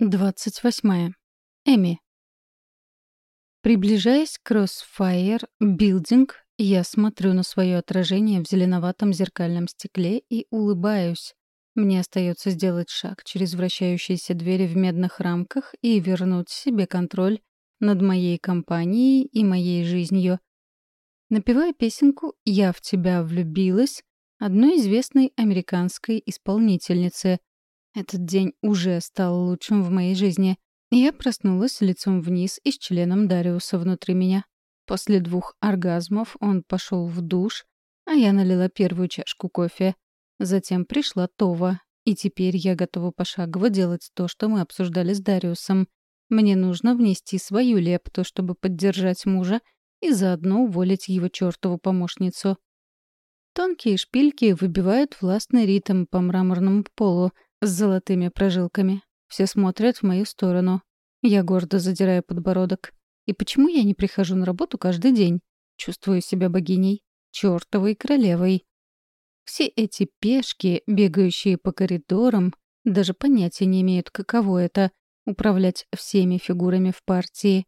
28. Эми. Приближаясь к Crossfire Building, я смотрю на свое отражение в зеленоватом зеркальном стекле и улыбаюсь. Мне остается сделать шаг через вращающиеся двери в медных рамках и вернуть себе контроль над моей компанией и моей жизнью. Напевая песенку «Я в тебя влюбилась» одной известной американской исполнительницы — этот день уже стал лучшим в моей жизни. Я проснулась лицом вниз и с членом Дариуса внутри меня. После двух оргазмов он пошел в душ, а я налила первую чашку кофе. Затем пришла Това, и теперь я готова пошагово делать то, что мы обсуждали с Дариусом. Мне нужно внести свою лепту, чтобы поддержать мужа и заодно уволить его чертову помощницу. Тонкие шпильки выбивают властный ритм по мраморному полу, с золотыми прожилками. Все смотрят в мою сторону. Я гордо задираю подбородок. И почему я не прихожу на работу каждый день? Чувствую себя богиней, чертовой королевой. Все эти пешки, бегающие по коридорам, даже понятия не имеют, каково это — управлять всеми фигурами в партии.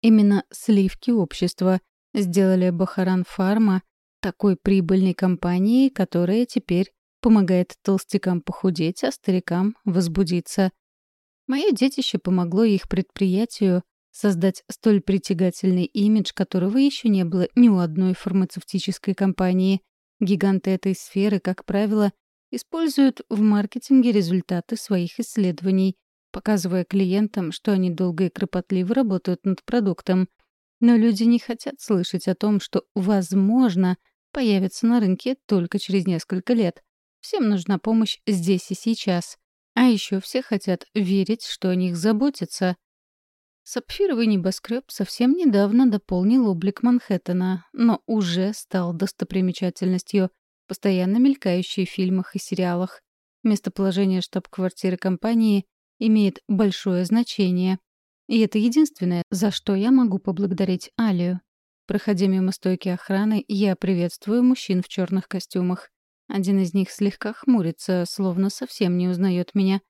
Именно сливки общества сделали Бахаран Фарма такой прибыльной компанией, которая теперь помогает толстякам похудеть, а старикам возбудиться. Мое детище помогло их предприятию создать столь притягательный имидж, которого еще не было ни у одной фармацевтической компании. Гиганты этой сферы, как правило, используют в маркетинге результаты своих исследований, показывая клиентам, что они долго и кропотливо работают над продуктом. Но люди не хотят слышать о том, что, возможно, появится на рынке только через несколько лет. Всем нужна помощь здесь и сейчас. А еще все хотят верить, что о них заботятся. Сапфировый небоскреб совсем недавно дополнил облик Манхэттена, но уже стал достопримечательностью, постоянно мелькающей в фильмах и сериалах. Местоположение штаб-квартиры компании имеет большое значение. И это единственное, за что я могу поблагодарить Алию. Проходя мимо стойки охраны, я приветствую мужчин в черных костюмах. Один из них слегка хмурится, словно совсем не узнает меня.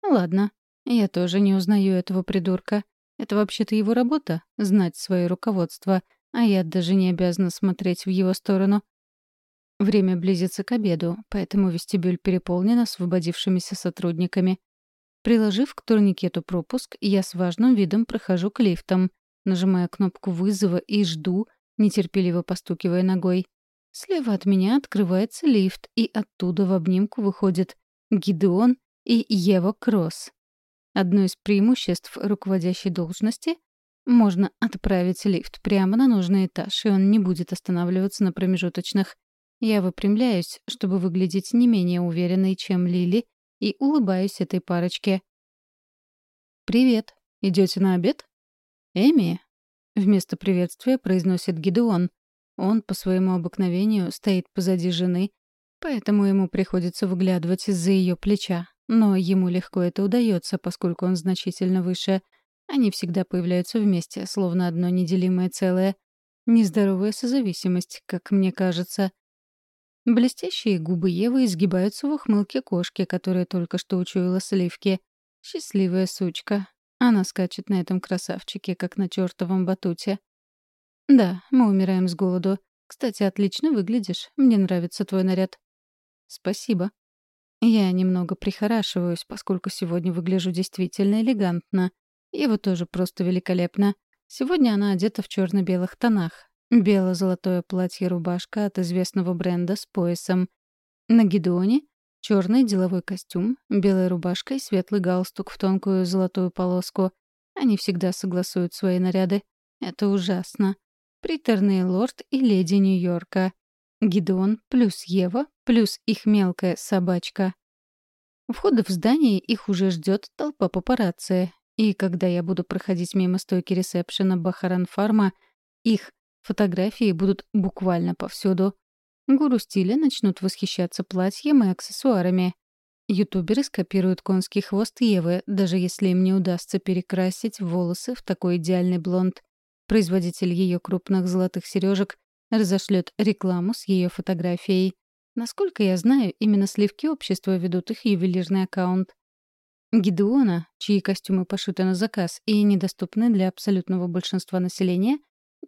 Ладно, я тоже не узнаю этого придурка. Это вообще-то его работа — знать свое руководство, а я даже не обязана смотреть в его сторону. Время близится к обеду, поэтому вестибюль переполнен освободившимися сотрудниками. Приложив к турникету пропуск, я с важным видом прохожу к лифтам, нажимая кнопку вызова и жду, нетерпеливо постукивая ногой. Слева от меня открывается лифт, и оттуда в обнимку выходят Гидеон и Ева Кросс. Одно из преимуществ руководящей должности — можно отправить лифт прямо на нужный этаж, и он не будет останавливаться на промежуточных. Я выпрямляюсь, чтобы выглядеть не менее уверенной, чем Лили, и улыбаюсь этой парочке. «Привет. Идете на обед?» «Эми?» — вместо приветствия произносит Гидеон. Он по своему обыкновению стоит позади жены, поэтому ему приходится выглядывать из-за ее плеча. Но ему легко это удается, поскольку он значительно выше. Они всегда появляются вместе, словно одно неделимое целое. Нездоровая созависимость, как мне кажется. Блестящие губы Евы изгибаются в ухмылке кошки, которая только что учуяла сливки. Счастливая сучка. Она скачет на этом красавчике, как на чертовом батуте. «Да, мы умираем с голоду. Кстати, отлично выглядишь. Мне нравится твой наряд». «Спасибо». Я немного прихорашиваюсь, поскольку сегодня выгляжу действительно элегантно. Его тоже просто великолепно. Сегодня она одета в черно белых тонах. Бело-золотое платье-рубашка от известного бренда с поясом. На Гидеоне — черный деловой костюм, белая рубашка и светлый галстук в тонкую золотую полоску. Они всегда согласуют свои наряды. Это ужасно. Приторный лорд и леди Нью-Йорка. Гидеон плюс Ева плюс их мелкая собачка. Входа в здание их уже ждет толпа папарацци. И когда я буду проходить мимо стойки ресепшена Бахаран Фарма, их фотографии будут буквально повсюду. Гуру стиля начнут восхищаться платьем и аксессуарами. Ютуберы скопируют конский хвост Евы, даже если им не удастся перекрасить волосы в такой идеальный блонд. Производитель ее крупных золотых сережек разошлет рекламу с ее фотографией. Насколько я знаю, именно сливки общества ведут их ювелирный аккаунт. Гидеона, чьи костюмы пошиты на заказ и недоступны для абсолютного большинства населения,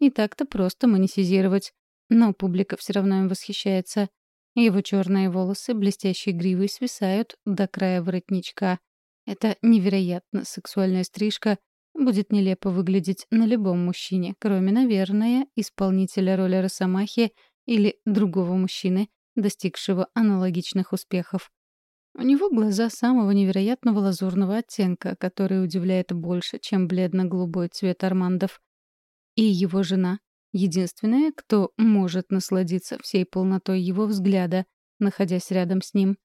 не так-то просто монетизировать. Но публика все равно им восхищается. Его черные волосы блестящей гривой свисают до края воротничка. Это невероятно сексуальная стрижка будет нелепо выглядеть на любом мужчине, кроме, наверное, исполнителя роли Росомахи или другого мужчины, достигшего аналогичных успехов. У него глаза самого невероятного лазурного оттенка, который удивляет больше, чем бледно-голубой цвет Армандов. И его жена — единственная, кто может насладиться всей полнотой его взгляда, находясь рядом с ним.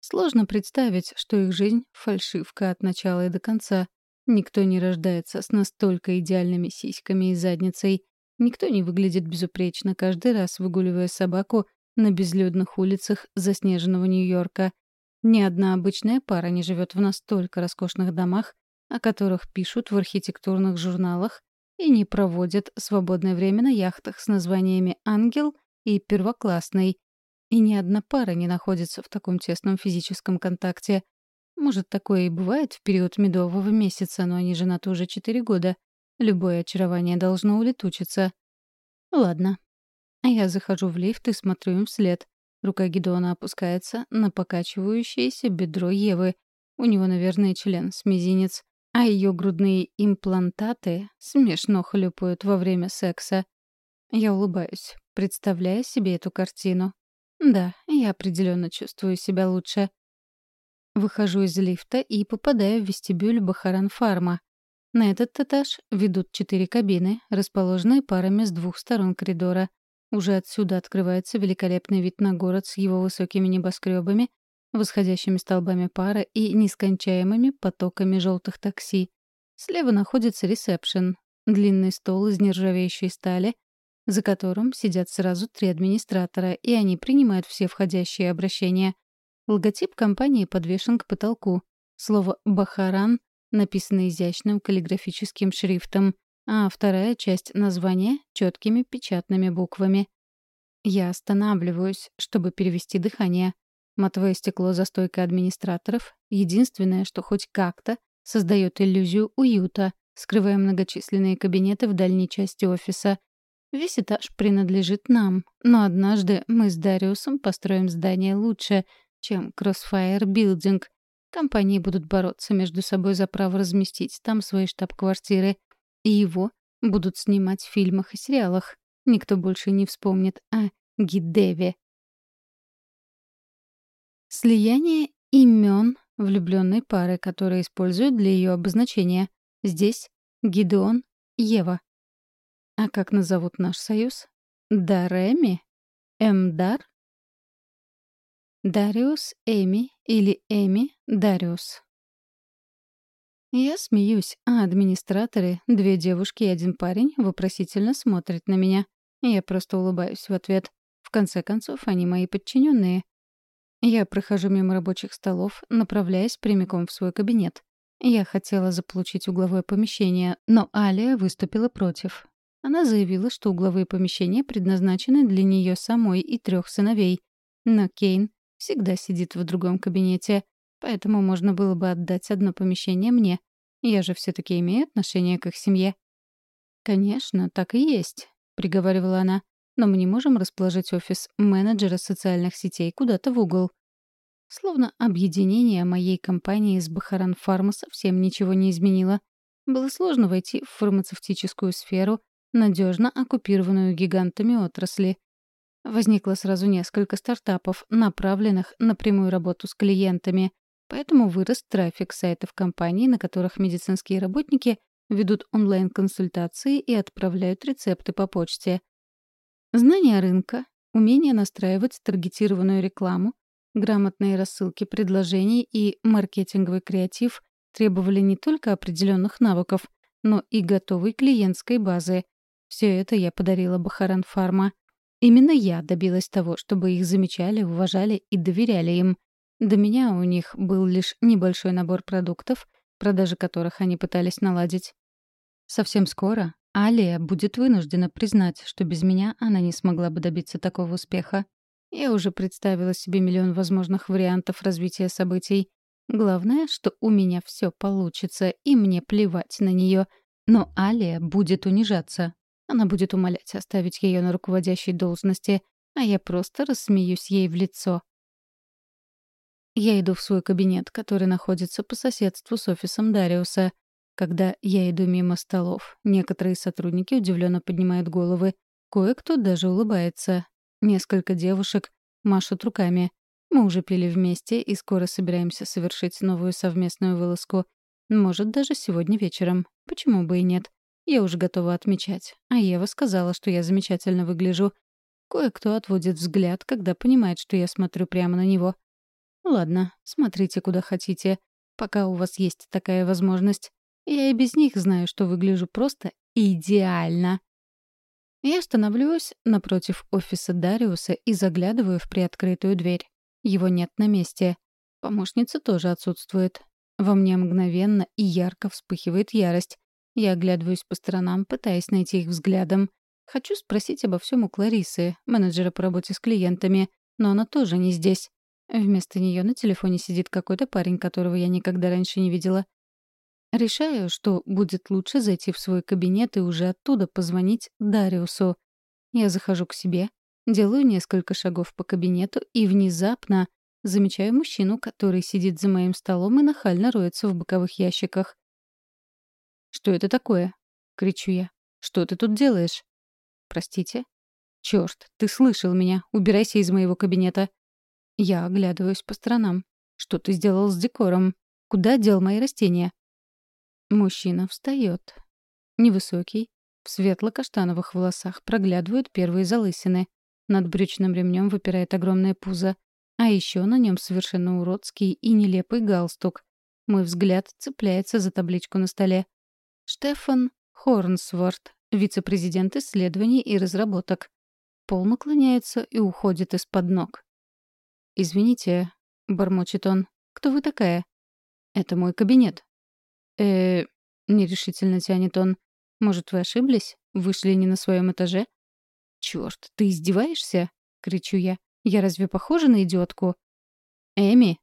Сложно представить, что их жизнь — фальшивка от начала и до конца. Никто не рождается с настолько идеальными сиськами и задницей. Никто не выглядит безупречно каждый раз, выгуливая собаку на безлюдных улицах заснеженного Нью-Йорка. Ни одна обычная пара не живет в настолько роскошных домах, о которых пишут в архитектурных журналах, и не проводят свободное время на яхтах с названиями «Ангел» и «Первоклассный». И ни одна пара не находится в таком тесном физическом контакте. Может, такое и бывает в период медового месяца, но они женаты уже четыре года. Любое очарование должно улетучиться. Ладно, я захожу в лифт и смотрю им вслед. Рука Гедона опускается на покачивающееся бедро Евы. У него, наверное, член с мизинец. А ее грудные имплантаты смешно хлюпают во время секса. Я улыбаюсь, представляя себе эту картину. Да, я определенно чувствую себя лучше. Выхожу из лифта и попадаю в вестибюль Бахаран-фарма. На этот этаж ведут четыре кабины, расположенные парами с двух сторон коридора — уже отсюда открывается великолепный вид на город с его высокими небоскребами, восходящими столбами пара и нескончаемыми потоками желтых такси. Слева находится ресепшн, длинный стол из нержавеющей стали, за которым сидят сразу три администратора, и они принимают все входящие обращения. Логотип компании подвешен к потолку. Слово «Бахаран» написано изящным каллиграфическим шрифтом, а вторая часть названия — четкими печатными буквами. Я останавливаюсь, чтобы перевести дыхание. Матовое стекло за стойкой администраторов — единственное, что хоть как-то создает иллюзию уюта, скрывая многочисленные кабинеты в дальней части офиса. Весь этаж принадлежит нам, но однажды мы с Дариусом построим здание лучше, чем Crossfire Building. Компании будут бороться между собой за право разместить там свои штаб-квартиры — и его будут снимать в фильмах и сериалах. Никто больше не вспомнит о Гидеве. Слияние имен влюбленной пары, которые используют для ее обозначения. Здесь Гидеон, Ева. А как назовут наш союз? Дареми? Эмдар? Дариус, Эми или Эми, Дариус. Я смеюсь, а администраторы, две девушки и один парень, вопросительно смотрят на меня. Я просто улыбаюсь в ответ. В конце концов, они мои подчиненные. Я прохожу мимо рабочих столов, направляясь прямиком в свой кабинет. Я хотела заполучить угловое помещение, но Алия выступила против. Она заявила, что угловые помещения предназначены для нее самой и трех сыновей. Но Кейн всегда сидит в другом кабинете, Поэтому можно было бы отдать одно помещение мне. Я же все таки имею отношение к их семье. «Конечно, так и есть», — приговаривала она. «Но мы не можем расположить офис менеджера социальных сетей куда-то в угол». Словно объединение моей компании с Бахаран Фарма совсем ничего не изменило. Было сложно войти в фармацевтическую сферу, надежно оккупированную гигантами отрасли. Возникло сразу несколько стартапов, направленных на прямую работу с клиентами, Поэтому вырос трафик сайтов компаний, на которых медицинские работники ведут онлайн-консультации и отправляют рецепты по почте. Знание рынка, умение настраивать таргетированную рекламу, грамотные рассылки предложений и маркетинговый креатив требовали не только определенных навыков, но и готовой клиентской базы. Все это я подарила Бахаран Фарма. Именно я добилась того, чтобы их замечали, уважали и доверяли им — до меня у них был лишь небольшой набор продуктов, продажи которых они пытались наладить. Совсем скоро Алия будет вынуждена признать, что без меня она не смогла бы добиться такого успеха. Я уже представила себе миллион возможных вариантов развития событий. Главное, что у меня все получится, и мне плевать на нее. Но Алия будет унижаться. Она будет умолять оставить ее на руководящей должности, а я просто рассмеюсь ей в лицо. Я иду в свой кабинет, который находится по соседству с офисом Дариуса. Когда я иду мимо столов, некоторые сотрудники удивленно поднимают головы, кое-кто даже улыбается. Несколько девушек машут руками. Мы уже пили вместе и скоро собираемся совершить новую совместную вылазку. Может, даже сегодня вечером. Почему бы и нет? Я уже готова отмечать. А Ева сказала, что я замечательно выгляжу. Кое-кто отводит взгляд, когда понимает, что я смотрю прямо на него. Ладно, смотрите куда хотите. Пока у вас есть такая возможность. Я и без них знаю, что выгляжу просто идеально. Я становлюсь напротив офиса Дариуса и заглядываю в приоткрытую дверь. Его нет на месте. Помощница тоже отсутствует. Во мне мгновенно и ярко вспыхивает ярость. Я оглядываюсь по сторонам, пытаясь найти их взглядом. Хочу спросить обо всем у Кларисы, менеджера по работе с клиентами, но она тоже не здесь. Вместо нее на телефоне сидит какой-то парень, которого я никогда раньше не видела. Решаю, что будет лучше зайти в свой кабинет и уже оттуда позвонить Дариусу. Я захожу к себе, делаю несколько шагов по кабинету и внезапно замечаю мужчину, который сидит за моим столом и нахально роется в боковых ящиках. «Что это такое?» — кричу я. «Что ты тут делаешь?» «Простите?» «Чёрт, ты слышал меня. Убирайся из моего кабинета». Я оглядываюсь по сторонам. «Что ты сделал с декором? Куда дел мои растения?» Мужчина встает. Невысокий, в светло-каштановых волосах проглядывают первые залысины. Над брючным ремнем выпирает огромное пузо. А еще на нем совершенно уродский и нелепый галстук. Мой взгляд цепляется за табличку на столе. Штефан Хорнсворт, вице-президент исследований и разработок. Пол наклоняется и уходит из-под ног. «Извините», — бормочет он, — «кто вы такая?» «Это мой кабинет». «Э-э...» — нерешительно тянет он. «Может, вы ошиблись? Вышли не на своем этаже?» «Чёрт, ты издеваешься?» — кричу я. «Я разве похожа на идиотку?» «Эми!»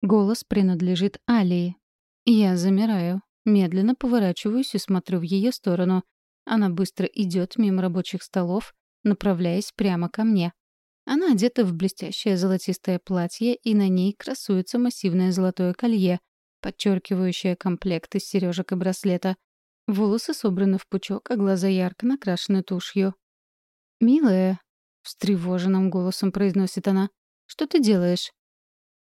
Голос принадлежит Алии. Я замираю, медленно поворачиваюсь и смотрю в ее сторону. Она быстро идет мимо рабочих столов, направляясь прямо ко мне. Она одета в блестящее золотистое платье, и на ней красуется массивное золотое колье, подчеркивающее комплект из сережек и браслета. Волосы собраны в пучок, а глаза ярко накрашены тушью. «Милая», — встревоженным голосом произносит она, — «что ты делаешь?»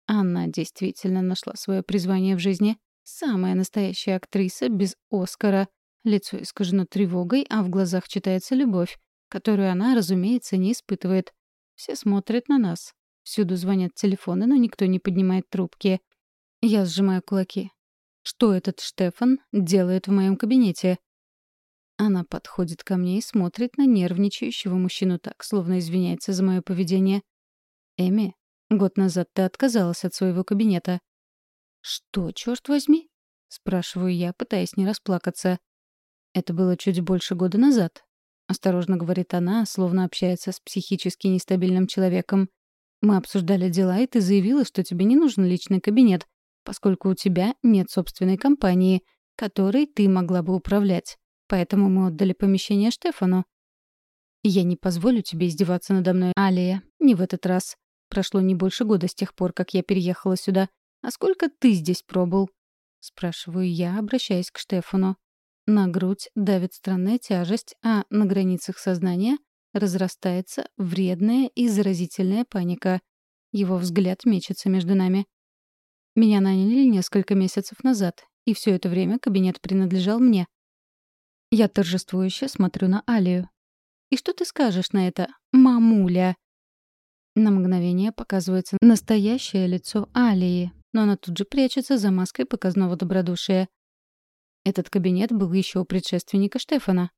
Она действительно нашла свое призвание в жизни. Самая настоящая актриса без Оскара. Лицо искажено тревогой, а в глазах читается любовь, которую она, разумеется, не испытывает. Все смотрят на нас. Всюду звонят телефоны, но никто не поднимает трубки. Я сжимаю кулаки. Что этот Штефан делает в моем кабинете? Она подходит ко мне и смотрит на нервничающего мужчину так, словно извиняется за мое поведение. «Эми, год назад ты отказалась от своего кабинета». «Что, черт возьми?» — спрашиваю я, пытаясь не расплакаться. «Это было чуть больше года назад. — осторожно говорит она, словно общается с психически нестабильным человеком. «Мы обсуждали дела, и ты заявила, что тебе не нужен личный кабинет, поскольку у тебя нет собственной компании, которой ты могла бы управлять. Поэтому мы отдали помещение Штефану». «Я не позволю тебе издеваться надо мной, Алия. Не в этот раз. Прошло не больше года с тех пор, как я переехала сюда. А сколько ты здесь пробыл?» Спрашиваю я, обращаясь к Штефану. На грудь давит странная тяжесть, а на границах сознания разрастается вредная и заразительная паника. Его взгляд мечется между нами. Меня наняли несколько месяцев назад, и все это время кабинет принадлежал мне. Я торжествующе смотрю на Алию. «И что ты скажешь на это, мамуля?» На мгновение показывается настоящее лицо Алии, но она тут же прячется за маской показного добродушия. Этот кабинет был еще у предшественника Штефана.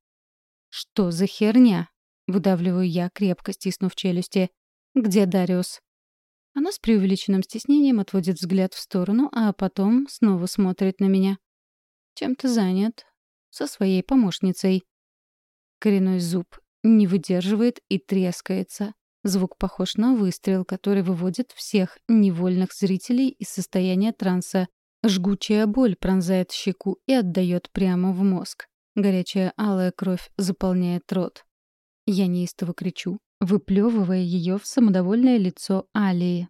«Что за херня?» — выдавливаю я, крепко стиснув челюсти. «Где Дариус?» Она с преувеличенным стеснением отводит взгляд в сторону, а потом снова смотрит на меня. Чем-то занят. Со своей помощницей. Коренной зуб не выдерживает и трескается. Звук похож на выстрел, который выводит всех невольных зрителей из состояния транса. Жгучая боль пронзает щеку и отдает прямо в мозг. Горячая алая кровь заполняет рот. Я неистово кричу, выплевывая ее в самодовольное лицо Алии.